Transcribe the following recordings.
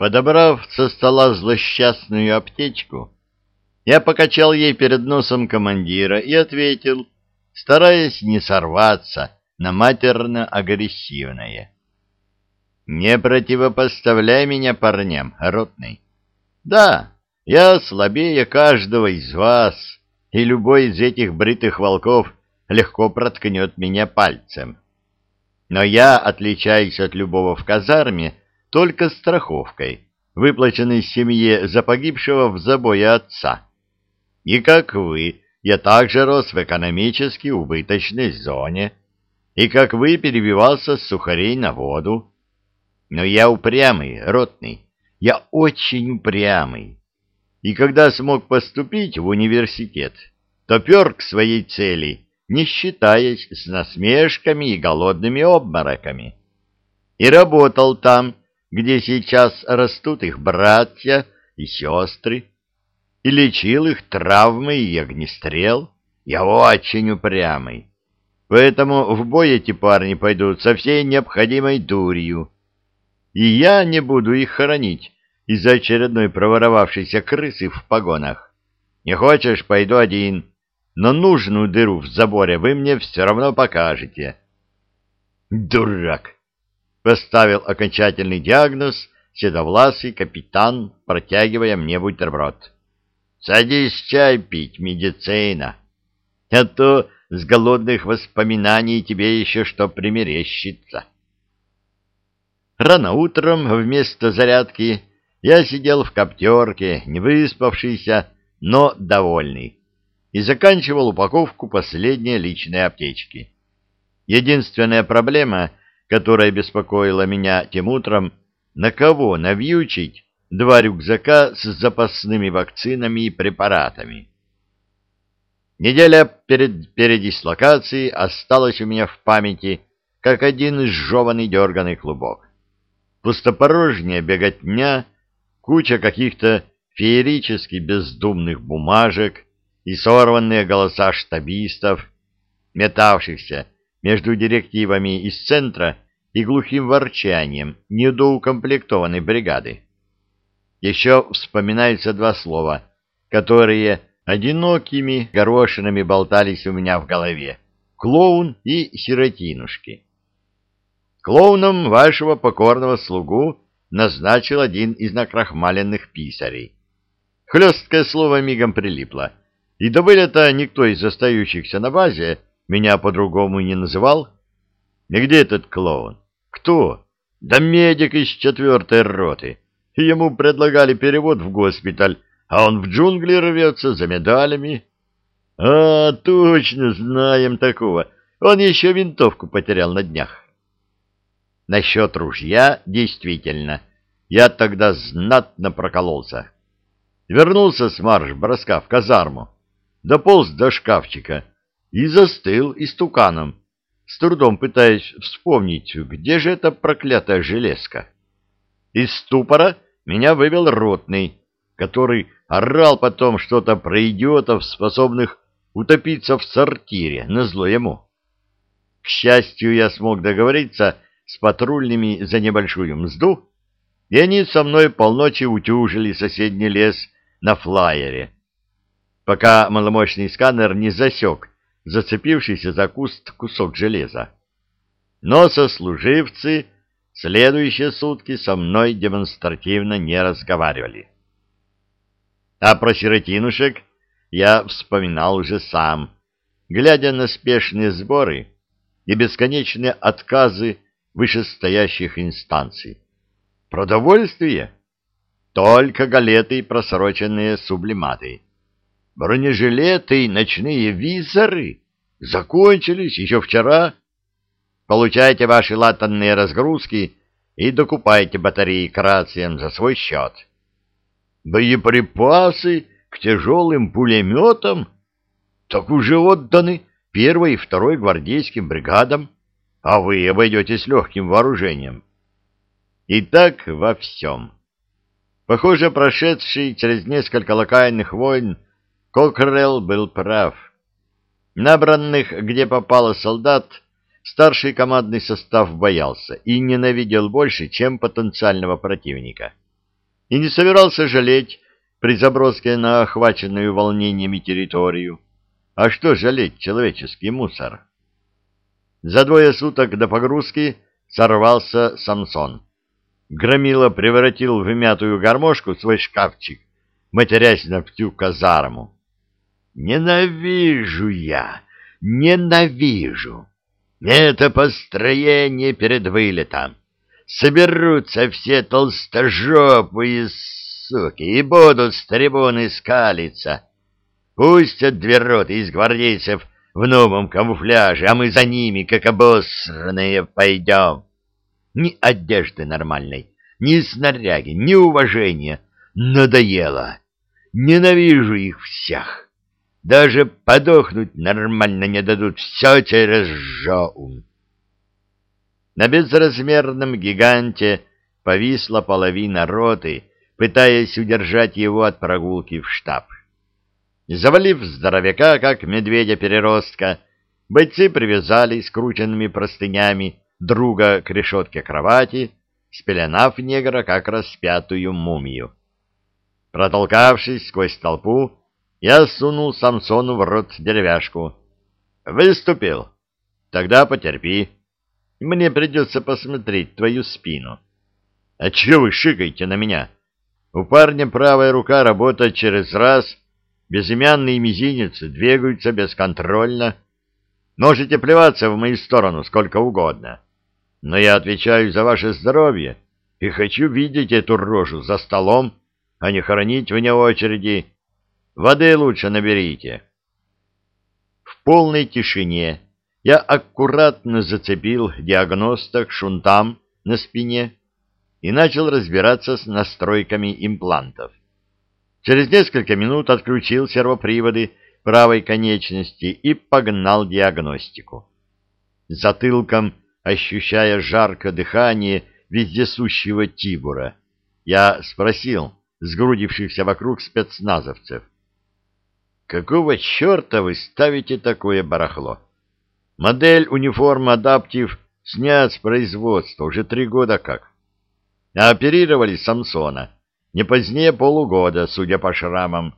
Подобрав со стола злосчастную аптечку, я покачал ей перед носом командира и ответил, стараясь не сорваться на матерно-агрессивное. «Не противопоставляй меня парням, ротный. Да, я слабее каждого из вас, и любой из этих бритых волков легко проткнет меня пальцем. Но я отличаюсь от любого в казарме только страховкой, выплаченной семье за погибшего в забое отца. И как вы, я также рос в экономически убыточной зоне, и как вы перебивался с сухарей на воду. Но я упрямый, ротный, я очень упрямый. И когда смог поступить в университет, то пер к своей цели, не считаясь с насмешками и голодными обмороками. И работал там, где сейчас растут их братья и сестры, и лечил их травмы и огнестрел. Я очень упрямый. Поэтому в бой эти парни пойдут со всей необходимой дурью. И я не буду их хоронить из-за очередной проворовавшейся крысы в погонах. Не хочешь, пойду один, но нужную дыру в заборе вы мне все равно покажете. Дурак! Поставил окончательный диагноз седовласый капитан, протягивая мне бутерброд. Садись чай пить, медицина. А то с голодных воспоминаний тебе еще что примерещится. Рано утром вместо зарядки я сидел в коптерке, не выспавшийся, но довольный, и заканчивал упаковку последней личной аптечки. Единственная проблема, которая беспокоила меня тем утром, на кого навьючить два рюкзака с запасными вакцинами и препаратами. Неделя перед передислокацией осталась у меня в памяти, как один изжеванный дерганый клубок. Пустопорожняя беготня, куча каких-то феерически бездумных бумажек и сорванные голоса штабистов, метавшихся между директивами из центра и глухим ворчанием недоукомплектованной бригады. Еще вспоминаются два слова, которые одинокими горошинами болтались у меня в голове — клоун и сиротинушки. Клоуном вашего покорного слугу назначил один из накрахмаленных писарей. Хлесткое слово мигом прилипло, и до вылета никто из остающихся на базе меня по-другому не называл. И где этот клоун? Кто? Да медик из четвертой роты. Ему предлагали перевод в госпиталь, а он в джунгли рвется за медалями. А, точно, знаем такого. Он еще винтовку потерял на днях. Насчет ружья действительно. Я тогда знатно прокололся. Вернулся с марш-броска в казарму, дополз до шкафчика и застыл истуканом, с трудом пытаясь вспомнить, где же эта проклятая железка. Из ступора меня вывел ротный, который орал потом что-то про идиотов, способных утопиться в сортире, назло ему. К счастью, я смог договориться с патрульными за небольшую мзду, и они со мной полночи утюжили соседний лес на флайере, пока маломощный сканер не засек зацепившийся за куст кусок железа. Но сослуживцы следующие сутки со мной демонстративно не разговаривали. А про сиротинушек я вспоминал уже сам, глядя на спешные сборы и бесконечные отказы вышестоящих инстанций. Продовольствие? Только галеты и просроченные сублиматы. Бронежилеты и ночные визоры закончились еще вчера. Получайте ваши латанные разгрузки и докупайте батареи к рациям за свой счет. Боеприпасы к тяжелым пулеметам так уже отданы первой и второй гвардейским бригадам, а вы обойдетесь легким вооружением. И так во всем. Похоже, прошедший через несколько локальных войн Кокрелл был прав. Набранных, где попало солдат, старший командный состав боялся и ненавидел больше, чем потенциального противника. и не собирался жалеть при заброске на охваченную волнениями территорию. А что жалеть человеческий мусор? За двое суток до погрузки сорвался Самсон. Громила превратил в мятую гармошку свой шкафчик, матерясь на всю казарму. «Ненавижу я! Ненавижу! Это построение перед вылетом! Соберутся все толстожопые суки и будут с трибуны скалиться! Пусть от двероты из гвардейцев в новом камуфляже, а мы за ними, как обосранные, пойдем!» Ни одежды нормальной, ни снаряги, ни уважения. Надоело. Ненавижу их всех. Даже подохнуть нормально не дадут. Все через жоу. На безразмерном гиганте повисла половина роты, пытаясь удержать его от прогулки в штаб. Завалив здоровяка, как медведя-переростка, бойцы привязали скрученными простынями друга к решетке кровати, спеленав негра, как распятую мумию. Протолкавшись сквозь толпу, я сунул Самсону в рот деревяшку. «Выступил? Тогда потерпи. Мне придется посмотреть твою спину». «А чего вы шикаете на меня? У парня правая рука работает через раз, безымянные мизинец двигаются бесконтрольно. Можете плеваться в мою сторону сколько угодно» но я отвечаю за ваше здоровье и хочу видеть эту рожу за столом, а не хоронить вне очереди. Воды лучше наберите. В полной тишине я аккуратно зацепил диагноста к шунтам на спине и начал разбираться с настройками имплантов. Через несколько минут отключил сервоприводы правой конечности и погнал диагностику. Затылком ощущая жаркое дыхание вездесущего Тибура. Я спросил сгрудившихся вокруг спецназовцев. «Какого черта вы ставите такое барахло? Модель униформы «Адаптив» снят с производства уже три года как. А оперировали Самсона не позднее полугода, судя по шрамам.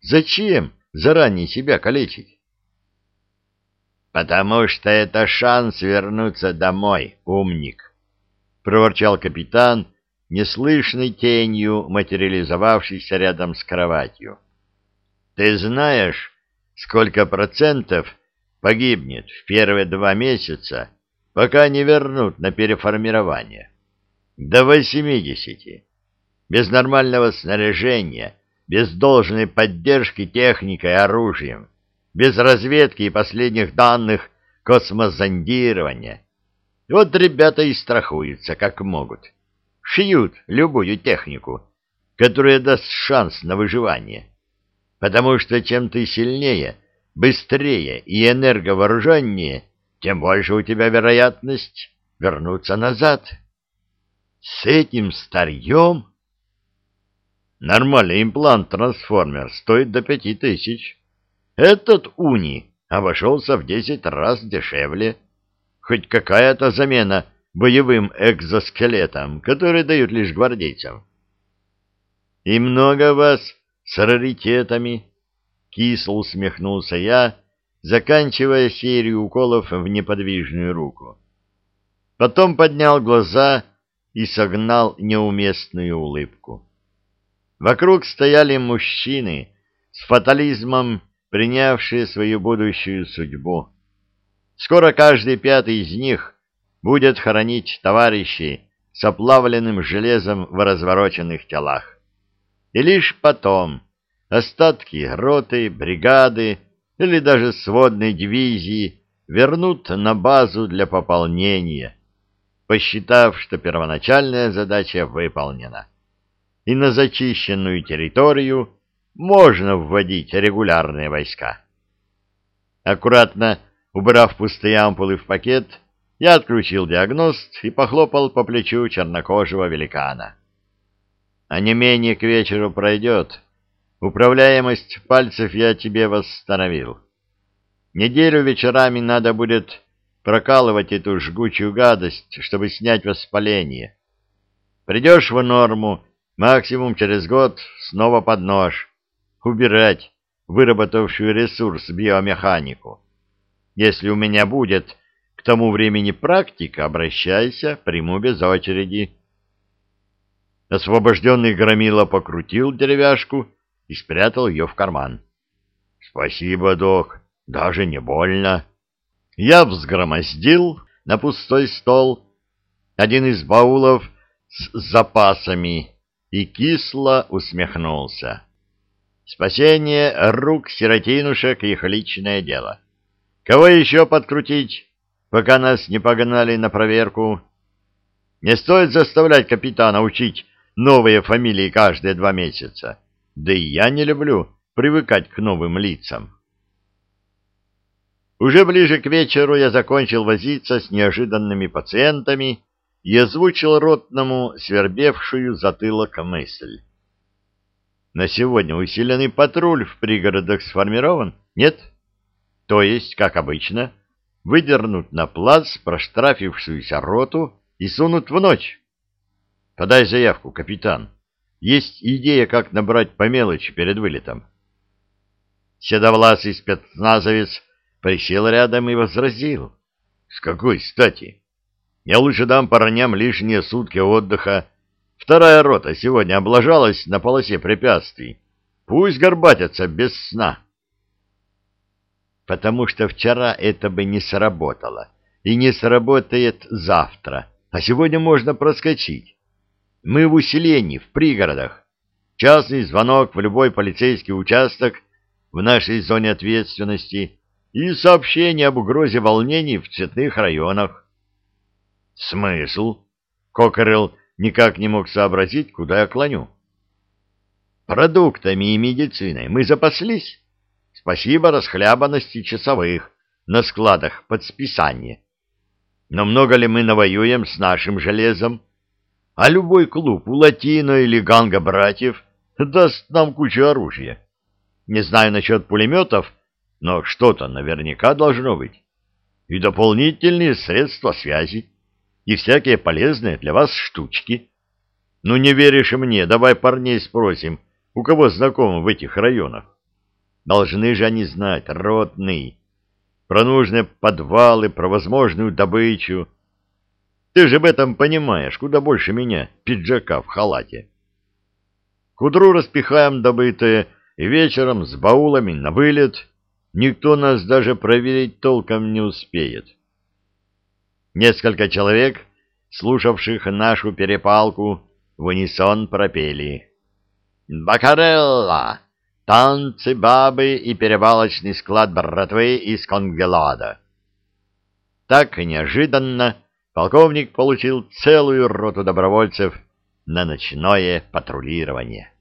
Зачем заранее себя калечить?» «Потому что это шанс вернуться домой, умник», — проворчал капитан, неслышной тенью материализовавшийся рядом с кроватью. «Ты знаешь, сколько процентов погибнет в первые два месяца, пока не вернут на переформирование? До восьмидесяти. Без нормального снаряжения, без должной поддержки техникой и оружием без разведки и последних данных космозондирования. Вот ребята и страхуются, как могут. Шьют любую технику, которая даст шанс на выживание. Потому что чем ты сильнее, быстрее и энерговооруженнее, тем больше у тебя вероятность вернуться назад. С этим старьем... Нормальный имплант-трансформер стоит до пяти тысяч. Этот уни обошелся в десять раз дешевле. Хоть какая-то замена боевым экзоскелетам, которые дают лишь гвардейцам. И много вас с раритетами, кисло усмехнулся я, заканчивая серию уколов в неподвижную руку. Потом поднял глаза и согнал неуместную улыбку. Вокруг стояли мужчины с фатализмом принявшие свою будущую судьбу. Скоро каждый пятый из них будет хоронить товарищей с оплавленным железом в развороченных телах. И лишь потом остатки роты, бригады или даже сводной дивизии вернут на базу для пополнения, посчитав, что первоначальная задача выполнена. И на зачищенную территорию можно вводить регулярные войска. Аккуратно убрав пустые ампулы в пакет, я отключил диагност и похлопал по плечу чернокожего великана. А не менее к вечеру пройдет. Управляемость пальцев я тебе восстановил. Неделю вечерами надо будет прокалывать эту жгучую гадость, чтобы снять воспаление. Придешь в норму, Максимум через год снова под нож. Убирать выработавшую ресурс биомеханику. Если у меня будет к тому времени практика, обращайся, приму без очереди. Освобожденный громила покрутил деревяшку и спрятал ее в карман. — Спасибо, док, даже не больно. Я взгромоздил на пустой стол один из баулов с запасами и кисло усмехнулся. Спасение рук сиротинушек — их личное дело. Кого еще подкрутить, пока нас не погнали на проверку? Не стоит заставлять капитана учить новые фамилии каждые два месяца. Да и я не люблю привыкать к новым лицам. Уже ближе к вечеру я закончил возиться с неожиданными пациентами и озвучил ротному свербевшую затылок мысль. На сегодня усиленный патруль в пригородах сформирован? Нет? То есть, как обычно, выдернут на плац проштрафившуюся роту и сунут в ночь. Подай заявку, капитан. Есть идея, как набрать по мелочи перед вылетом. Седовласый спецназовец присел рядом и возразил. С какой стати? Я лучше дам парням лишние сутки отдыха. Вторая рота сегодня облажалась на полосе препятствий. Пусть горбатятся без сна. Потому что вчера это бы не сработало. И не сработает завтра. А сегодня можно проскочить. Мы в усилении, в пригородах. Частный звонок в любой полицейский участок в нашей зоне ответственности и сообщение об угрозе волнений в цветных районах. Смысл? Кокорел никак не мог сообразить, куда я клоню. Продуктами и медициной мы запаслись. Спасибо расхлябанности часовых на складах под списание. Но много ли мы навоюем с нашим железом? А любой клуб у Латино или Ганга братьев даст нам кучу оружия. Не знаю насчет пулеметов, но что-то наверняка должно быть. И дополнительные средства связи и всякие полезные для вас штучки. Ну, не веришь мне, давай парней спросим, у кого знакомы в этих районах. Должны же они знать, ротный, про нужные подвалы, про возможную добычу. Ты же об этом понимаешь, куда больше меня, пиджака в халате. К утру распихаем добытое, и вечером с баулами на вылет. Никто нас даже проверить толком не успеет. Несколько человек, слушавших нашу перепалку, в унисон пропели. «Бакарелла! Танцы, бабы и перевалочный склад братвы из Конгелада!» Так неожиданно полковник получил целую роту добровольцев на ночное патрулирование.